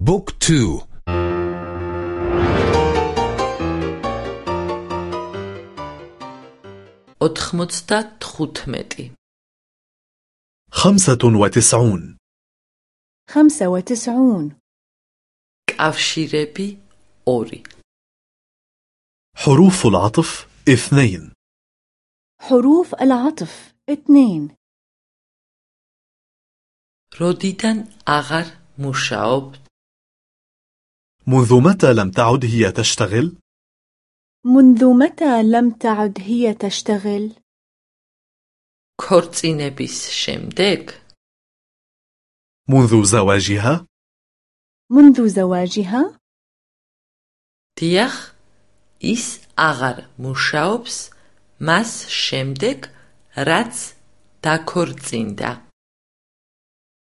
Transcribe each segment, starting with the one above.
بوك تو. أتخمتستا تخوتمتي خمسة وتسعون. خمسة وتسعون. كافشيربي أوري حروف العطف اثنين. حروف العطف اثنين. როდიდან აღარ მუშაობს منذ متى لم تعد هي تشتغل؟ منذ متى لم تعد هي تشتغل؟ ქორწინების შემდეგ منذ زواجها؟ منذ زواجها؟ დიახ ის აღარ მუშაობს მას შემდეგ რაც დაქორწინდა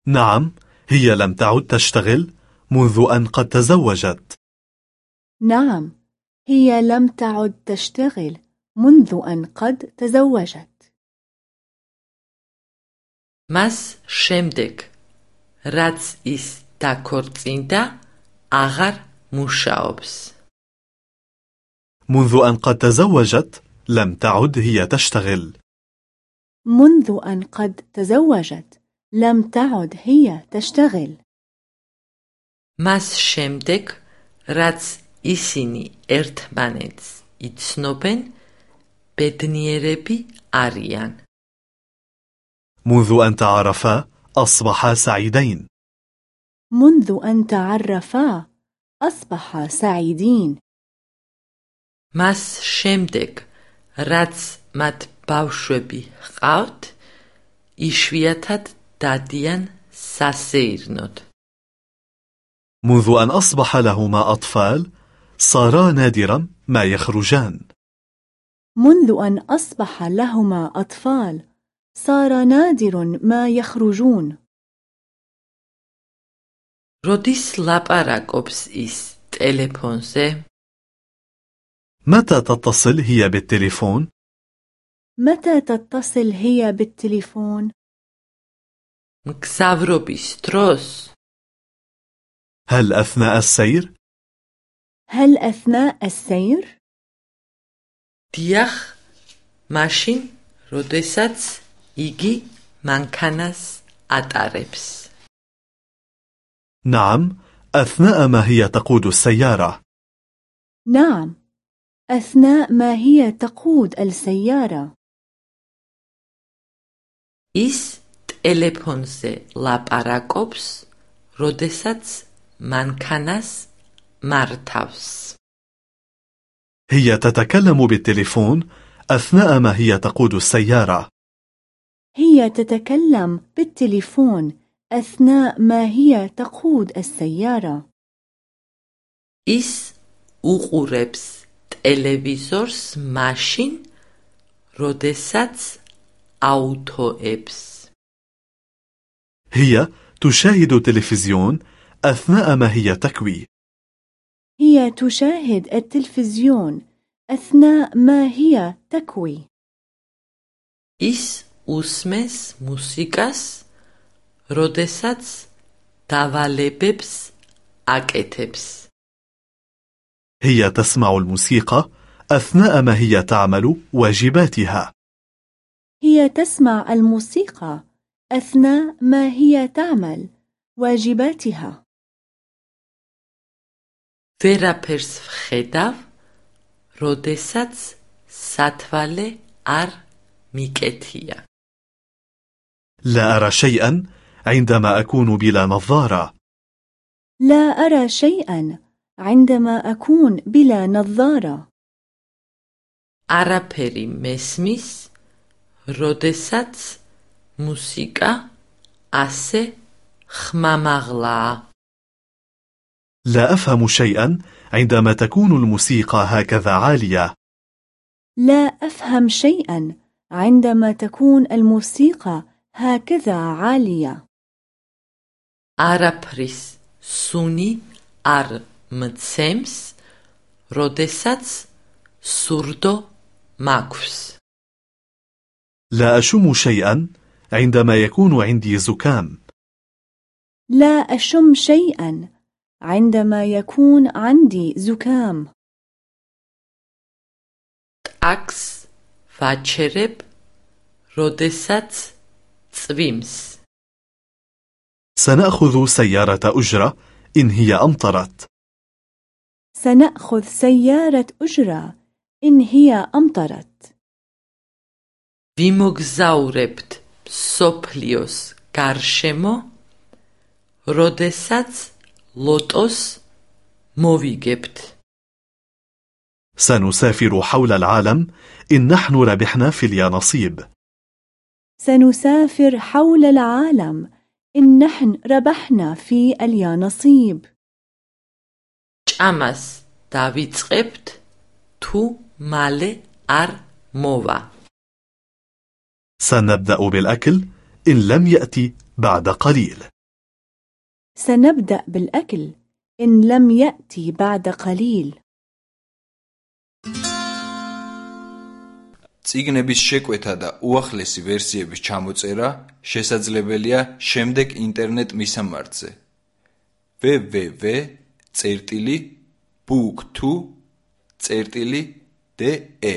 نعم هي لم تعد تشتغل منذ أن قد تزوجت. نعم هي لم تعد تشتغل منذ أن قد تزوجت. მას შემდეგ რაც ის დაქორწინდა აღარ მუშაობს منذ أن قد تزوجت لم تعد هي تشتغل. منذ أن قد تزوجت لم تعد هي تشتغل. მას შემდეგ, რაც ისინი ერთმანეთს იცნობენ, ბედნიერები არიან. منذ أن تعرفا أصبحا سعيدين منذ أن تعرفا أصبحا سعيدين მას შემდეგ, რაც მათ ბავშვები ჰყავთ, იშვიათად დადიან სასეირნოდ. منذ أن أصبح لهما أطفال صارا نادرا ما يخرجان منذ أن أصبح لهما أطفال صار نادر ما يخرجون როდის ლაპარაკობს ის ტელეფონზე? متى تتصل هي بالتليفون؟ متى تتصل هي بالتليفون؟ მგზავრობის დროს? هل أثناء السير؟ هل أثناء السير؟ დიახ, მაშინ, როდესაც იგი მანქანას ატარებს. نعم أثناء ما هي تقود السيارة نعم أثناء ما هي تقود السيارة ის ტელეფონზე ლაპარაკობს, როდესაც მანქანას მართავს. هي تتكلم بالتليفون أثناء ما هي تقود السيارة هي تتكلم بالتليفون أثناء ما هي تقود السيارة ის უყურებს ტელევიზორს მაშინ, როდესაც აუთოებს. هي تشاهد تلفزيون أثناء ما هي تكوي هي تشاهد التلفزيون أثناء ما هي تكوي ის უსმენს მუსიკას, როდესაც დავალებებს აკეთებს. هي تسمع الموسيقى أثناء ما هي تعمل واجباتها هي تسمع الموسيقى أثناء ما هي تعمل واجباتها ვერაფერს ვხედავ, როდესაც სათვალე არ მიკეთია. لا أرى شيئا عندما أكون بلا نظارة لا أرى شيئا عندما أكون بلا نظارة არაფერი მესმის, როდესაც მუსიკა ასე ხმამაღლაა. لا أفهم شيئا عندما تكون الموسيقى هكذا عالية لا أفهم شيئا عندما تكون الموسيقى هكذا عالية არაფრის სუნი არ მცემს, როდესაც სურდო მაქვს. لا أشم شيئا عندما يكون عندي زكام لا أشم شيئا عندما يكون عندي زكام ტაკს ვაჩერებ, როდესაც წვიმს. سنأخذ سيارة أجرة إن هي أمطرت. سنأخذ سيارة أجرة إن هي أمطرت. ვიმოგზაურებთ სოფლიოს გარშემო, როდესაც ლოტოს მოვიგებთ. سنسافر حول العالم إن نحن ربحنا في اليانصيب. سنسافر حول العالم إن نحن ربحنا في اليانصيب. ჭამას დავიწყებთ თუ მალე არ მოვა. سنبدأ بالأكل إن لم يأتي بعد قليل. سنبدأ بالأكل إن لم يأتي بعد قليل. წიგნების შეკვეთა და უახლესი ვერსიების ჩამოწერა შესაძლებელია შემდეგ ინტერნეტ მისამართზე www.book2.de